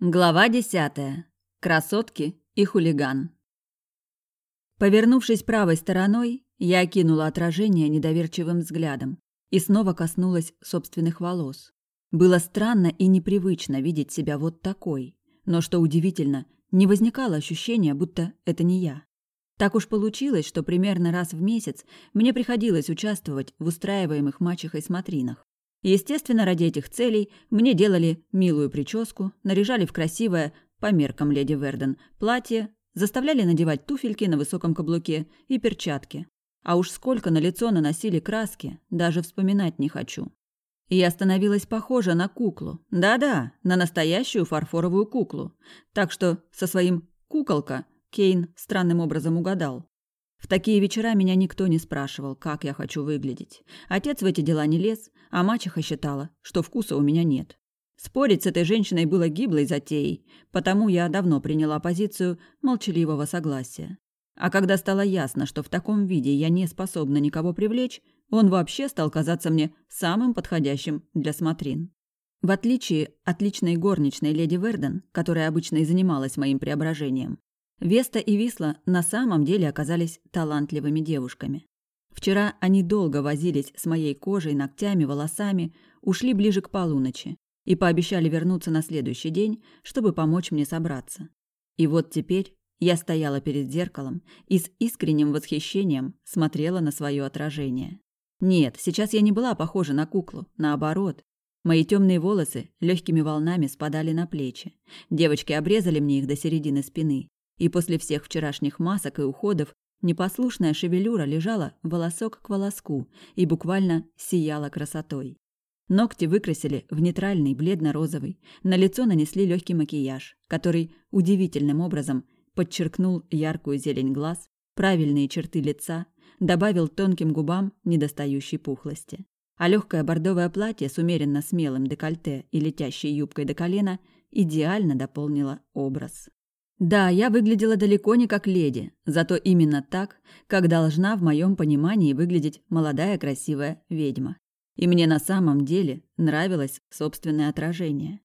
Глава десятая. Красотки и хулиган. Повернувшись правой стороной, я окинула отражение недоверчивым взглядом и снова коснулась собственных волос. Было странно и непривычно видеть себя вот такой, но, что удивительно, не возникало ощущения, будто это не я. Так уж получилось, что примерно раз в месяц мне приходилось участвовать в устраиваемых мачехой смотринах. Естественно, ради этих целей мне делали милую прическу, наряжали в красивое, по меркам леди Верден, платье, заставляли надевать туфельки на высоком каблуке и перчатки. А уж сколько на лицо наносили краски, даже вспоминать не хочу. И я становилась похожа на куклу. Да-да, на настоящую фарфоровую куклу. Так что со своим «куколка» Кейн странным образом угадал. В такие вечера меня никто не спрашивал, как я хочу выглядеть. Отец в эти дела не лез, а мачеха считала, что вкуса у меня нет. Спорить с этой женщиной было гиблой затеей, потому я давно приняла позицию молчаливого согласия. А когда стало ясно, что в таком виде я не способна никого привлечь, он вообще стал казаться мне самым подходящим для смотрин. В отличие от личной горничной леди Верден, которая обычно и занималась моим преображением, Веста и Висла на самом деле оказались талантливыми девушками. Вчера они долго возились с моей кожей, ногтями, волосами, ушли ближе к полуночи и пообещали вернуться на следующий день, чтобы помочь мне собраться. И вот теперь я стояла перед зеркалом и с искренним восхищением смотрела на свое отражение. Нет, сейчас я не была похожа на куклу, наоборот. Мои темные волосы легкими волнами спадали на плечи. Девочки обрезали мне их до середины спины, и после всех вчерашних масок и уходов непослушная шевелюра лежала волосок к волоску и буквально сияла красотой. Ногти выкрасили в нейтральный бледно-розовый, на лицо нанесли легкий макияж, который удивительным образом подчеркнул яркую зелень глаз, правильные черты лица, добавил тонким губам недостающей пухлости. А легкое бордовое платье с умеренно смелым декольте и летящей юбкой до колена идеально дополнило образ. Да, я выглядела далеко не как леди, зато именно так, как должна в моем понимании выглядеть молодая красивая ведьма. И мне на самом деле нравилось собственное отражение.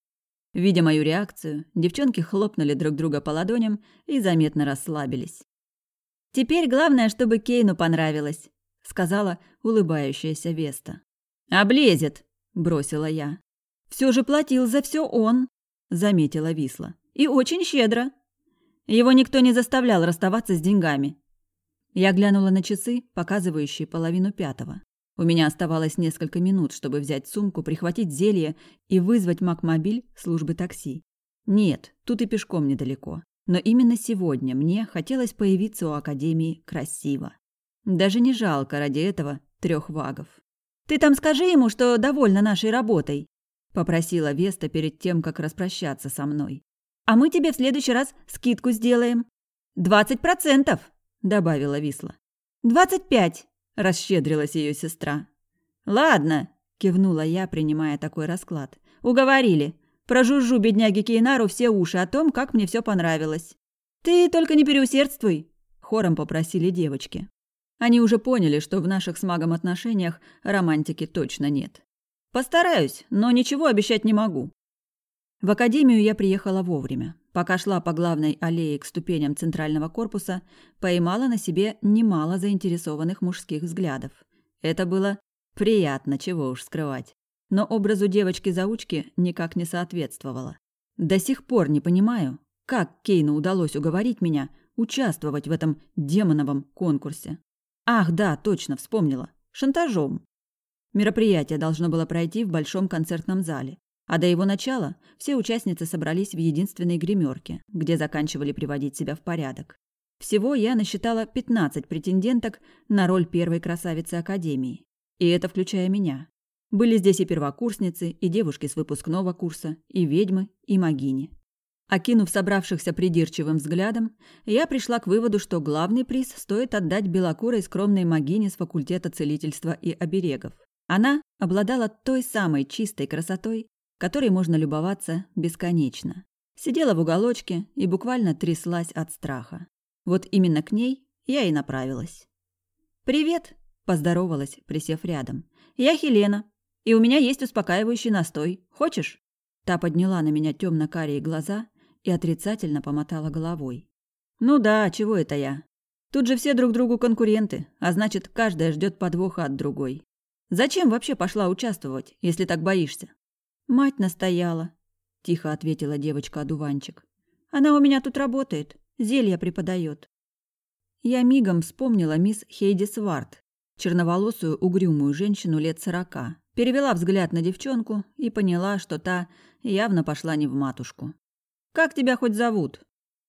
Видя мою реакцию, девчонки хлопнули друг друга по ладоням и заметно расслабились. «Теперь главное, чтобы Кейну понравилось», — сказала улыбающаяся Веста. «Облезет», — бросила я. «Все же платил за все он», — заметила Висла. «И очень щедро». Его никто не заставлял расставаться с деньгами. Я глянула на часы, показывающие половину пятого. У меня оставалось несколько минут, чтобы взять сумку, прихватить зелье и вызвать Макмобиль службы такси. Нет, тут и пешком недалеко. Но именно сегодня мне хотелось появиться у Академии красиво. Даже не жалко ради этого трех вагов. «Ты там скажи ему, что довольна нашей работой», – попросила Веста перед тем, как распрощаться со мной. А мы тебе в следующий раз скидку сделаем. Двадцать процентов, добавила Висла. Двадцать пять, расщедрилась ее сестра. Ладно, кивнула я, принимая такой расклад. Уговорили. Прожужжу бедняге Кейнару все уши о том, как мне все понравилось. Ты только не переусердствуй, хором попросили девочки. Они уже поняли, что в наших с магом отношениях романтики точно нет. Постараюсь, но ничего обещать не могу. В академию я приехала вовремя. Пока шла по главной аллее к ступеням центрального корпуса, поймала на себе немало заинтересованных мужских взглядов. Это было приятно, чего уж скрывать. Но образу девочки-заучки никак не соответствовало. До сих пор не понимаю, как Кейну удалось уговорить меня участвовать в этом демоновом конкурсе. Ах, да, точно, вспомнила. Шантажом. Мероприятие должно было пройти в большом концертном зале. А до его начала все участницы собрались в единственной гримерке, где заканчивали приводить себя в порядок. Всего я насчитала 15 претенденток на роль первой красавицы Академии. И это включая меня. Были здесь и первокурсницы, и девушки с выпускного курса, и ведьмы, и магини. Окинув собравшихся придирчивым взглядом, я пришла к выводу, что главный приз стоит отдать белокурой скромной магине с факультета целительства и оберегов. Она обладала той самой чистой красотой, которой можно любоваться бесконечно. Сидела в уголочке и буквально тряслась от страха. Вот именно к ней я и направилась. «Привет!» – поздоровалась, присев рядом. «Я Хелена, и у меня есть успокаивающий настой. Хочешь?» Та подняла на меня темно-карие глаза и отрицательно помотала головой. Ну да, чего это я? Тут же все друг другу конкуренты, а значит, каждая ждет подвоха от другой. Зачем вообще пошла участвовать, если так боишься? Мать настояла, тихо ответила девочка-одуванчик. Она у меня тут работает, зелья преподает. Я мигом вспомнила мисс Хейди Сварт, черноволосую угрюмую женщину лет сорока, перевела взгляд на девчонку и поняла, что та явно пошла не в матушку. «Как тебя хоть зовут?»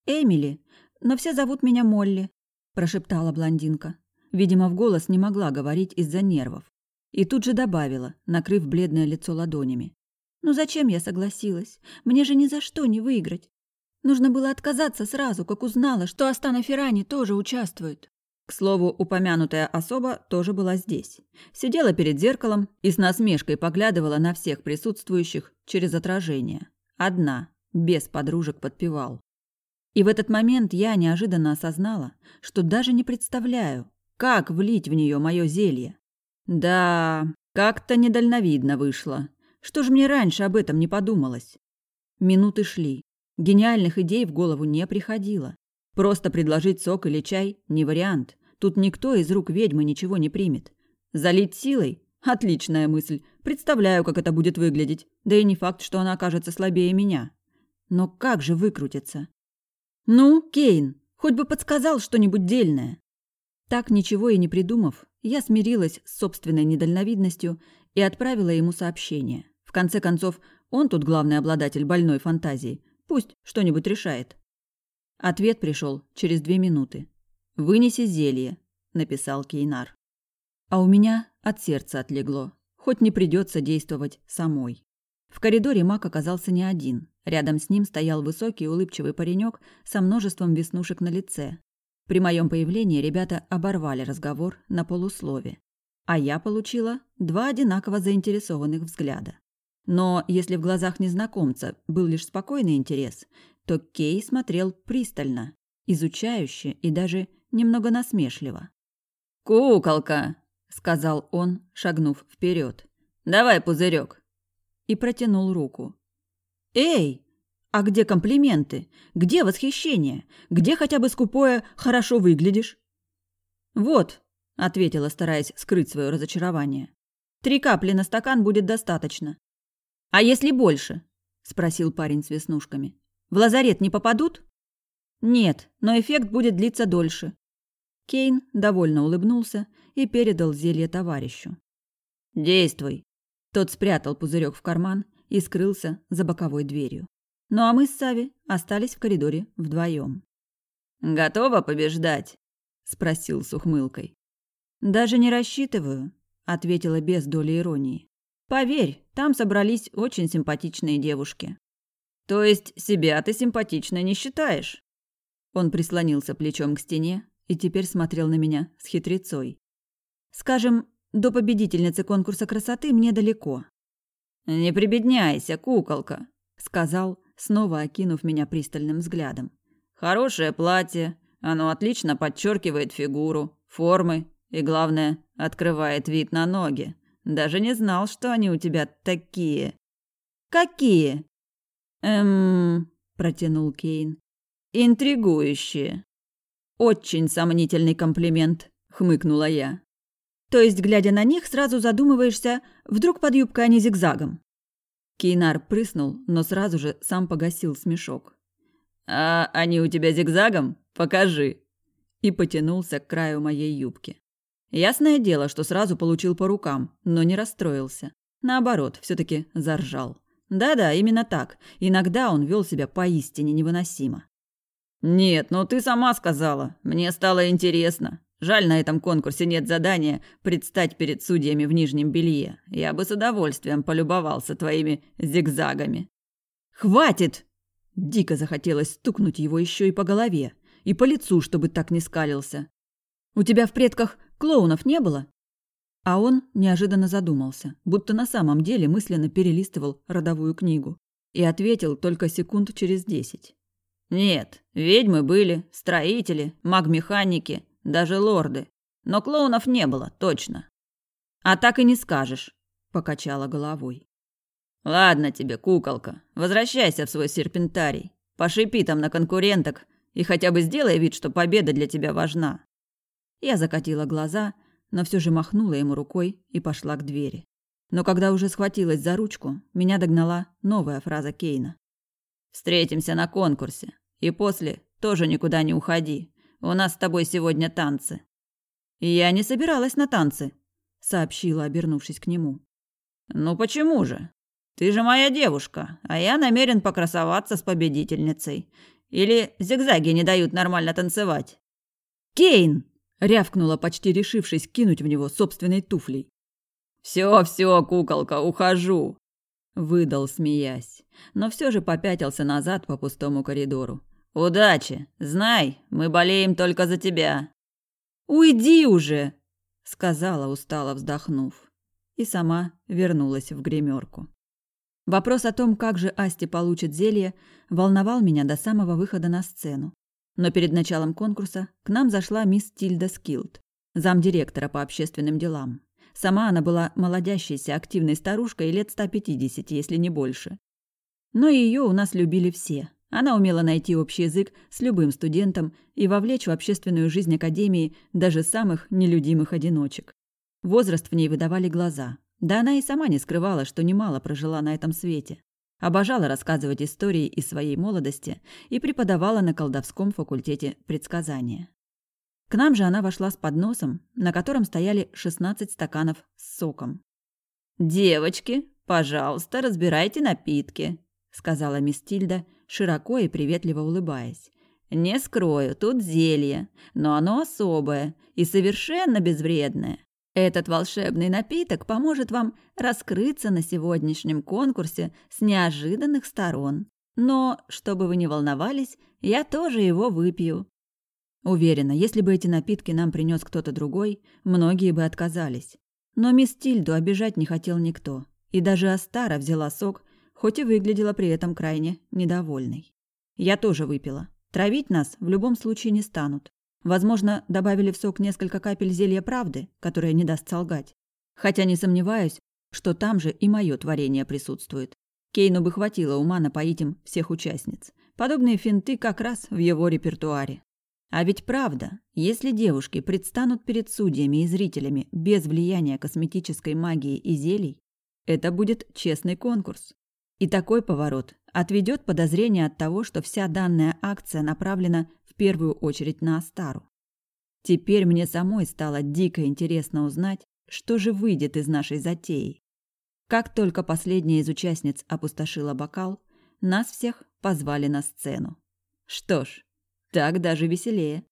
«Эмили, но все зовут меня Молли», – прошептала блондинка. Видимо, в голос не могла говорить из-за нервов. И тут же добавила, накрыв бледное лицо ладонями. «Ну зачем я согласилась? Мне же ни за что не выиграть. Нужно было отказаться сразу, как узнала, что Астана Феррани тоже участвует. К слову, упомянутая особа тоже была здесь. Сидела перед зеркалом и с насмешкой поглядывала на всех присутствующих через отражение. Одна, без подружек подпевал. И в этот момент я неожиданно осознала, что даже не представляю, как влить в нее мое зелье. Да, как-то недальновидно вышло. Что ж мне раньше об этом не подумалось? Минуты шли. Гениальных идей в голову не приходило. Просто предложить сок или чай – не вариант. Тут никто из рук ведьмы ничего не примет. Залить силой – отличная мысль. Представляю, как это будет выглядеть. Да и не факт, что она окажется слабее меня. Но как же выкрутиться? Ну, Кейн, хоть бы подсказал что-нибудь дельное. Так ничего и не придумав, я смирилась с собственной недальновидностью и отправила ему сообщение. Конце концов, он тут главный обладатель больной фантазии. Пусть что-нибудь решает. Ответ пришел через две минуты. «Вынеси зелье», – написал Кейнар. А у меня от сердца отлегло. Хоть не придется действовать самой. В коридоре маг оказался не один. Рядом с ним стоял высокий улыбчивый паренек со множеством веснушек на лице. При моем появлении ребята оборвали разговор на полуслове. А я получила два одинаково заинтересованных взгляда. Но если в глазах незнакомца был лишь спокойный интерес, то Кей смотрел пристально, изучающе и даже немного насмешливо. «Куколка!» – сказал он, шагнув вперед. «Давай пузырек!» И протянул руку. «Эй! А где комплименты? Где восхищение? Где хотя бы скупое «хорошо выглядишь»?» «Вот», – ответила, стараясь скрыть свое разочарование. «Три капли на стакан будет достаточно». «А если больше?» – спросил парень с веснушками. В лазарет не попадут? Нет, но эффект будет длиться дольше. Кейн довольно улыбнулся и передал зелье товарищу. Действуй. Тот спрятал пузырек в карман и скрылся за боковой дверью. Ну а мы с Сави остались в коридоре вдвоем. Готова побеждать? спросил с ухмылкой. Даже не рассчитываю, ответила без доли иронии. Поверь, там собрались очень симпатичные девушки. То есть себя ты симпатичной не считаешь? Он прислонился плечом к стене и теперь смотрел на меня с хитрецой. Скажем, до победительницы конкурса красоты мне далеко. Не прибедняйся, куколка, сказал, снова окинув меня пристальным взглядом. Хорошее платье, оно отлично подчеркивает фигуру, формы и, главное, открывает вид на ноги. Даже не знал, что они у тебя такие. Какие? «Эм...» – протянул Кейн. «Интригующие». «Очень сомнительный комплимент», – хмыкнула я. «То есть, глядя на них, сразу задумываешься, вдруг под юбкой они зигзагом?» Кейнар прыснул, но сразу же сам погасил смешок. «А они у тебя зигзагом? Покажи!» И потянулся к краю моей юбки. Ясное дело, что сразу получил по рукам, но не расстроился. Наоборот, все таки заржал. Да-да, именно так. Иногда он вел себя поистине невыносимо. «Нет, ну ты сама сказала. Мне стало интересно. Жаль, на этом конкурсе нет задания предстать перед судьями в нижнем белье. Я бы с удовольствием полюбовался твоими зигзагами». «Хватит!» Дико захотелось стукнуть его еще и по голове, и по лицу, чтобы так не скалился. «У тебя в предках клоунов не было?» А он неожиданно задумался, будто на самом деле мысленно перелистывал родовую книгу. И ответил только секунд через десять. «Нет, ведьмы были, строители, маг-механики, даже лорды. Но клоунов не было, точно». «А так и не скажешь», – покачала головой. Ладно тебе, куколка, возвращайся в свой серпентарий. Пошипи там на конкуренток и хотя бы сделай вид, что победа для тебя важна. Я закатила глаза, но все же махнула ему рукой и пошла к двери. Но когда уже схватилась за ручку, меня догнала новая фраза Кейна. «Встретимся на конкурсе. И после тоже никуда не уходи. У нас с тобой сегодня танцы». «Я не собиралась на танцы», — сообщила, обернувшись к нему. «Ну почему же? Ты же моя девушка, а я намерен покрасоваться с победительницей. Или зигзаги не дают нормально танцевать?» «Кейн!» — рявкнула, почти решившись кинуть в него собственной туфлей. «Все, все, куколка, ухожу!» — выдал, смеясь, но все же попятился назад по пустому коридору. «Удачи! Знай, мы болеем только за тебя!» «Уйди уже!» — сказала, устало вздохнув. И сама вернулась в гримерку. Вопрос о том, как же Асти получит зелье, волновал меня до самого выхода на сцену. Но перед началом конкурса к нам зашла мисс Тильда Скилд, замдиректора по общественным делам. Сама она была молодящейся, активной старушкой лет 150, если не больше. Но ее у нас любили все. Она умела найти общий язык с любым студентом и вовлечь в общественную жизнь академии даже самых нелюдимых одиночек. Возраст в ней выдавали глаза. Да она и сама не скрывала, что немало прожила на этом свете. Обожала рассказывать истории из своей молодости и преподавала на колдовском факультете предсказания. К нам же она вошла с подносом, на котором стояли 16 стаканов с соком. «Девочки, пожалуйста, разбирайте напитки», — сказала мисс Тильда, широко и приветливо улыбаясь. «Не скрою, тут зелье, но оно особое и совершенно безвредное. Этот волшебный напиток поможет вам раскрыться на сегодняшнем конкурсе с неожиданных сторон. Но, чтобы вы не волновались, я тоже его выпью. Уверена, если бы эти напитки нам принес кто-то другой, многие бы отказались. Но мисс Тильду обижать не хотел никто. И даже Астара взяла сок, хоть и выглядела при этом крайне недовольной. Я тоже выпила. Травить нас в любом случае не станут. Возможно, добавили в сок несколько капель зелья правды, которое не даст солгать. Хотя не сомневаюсь, что там же и мое творение присутствует. Кейну бы хватило ума напоить им всех участниц. Подобные финты как раз в его репертуаре. А ведь правда, если девушки предстанут перед судьями и зрителями без влияния косметической магии и зелий, это будет честный конкурс. И такой поворот отведет подозрение от того, что вся данная акция направлена в первую очередь на Астару. Теперь мне самой стало дико интересно узнать, что же выйдет из нашей затеи. Как только последняя из участниц опустошила бокал, нас всех позвали на сцену. Что ж, так даже веселее.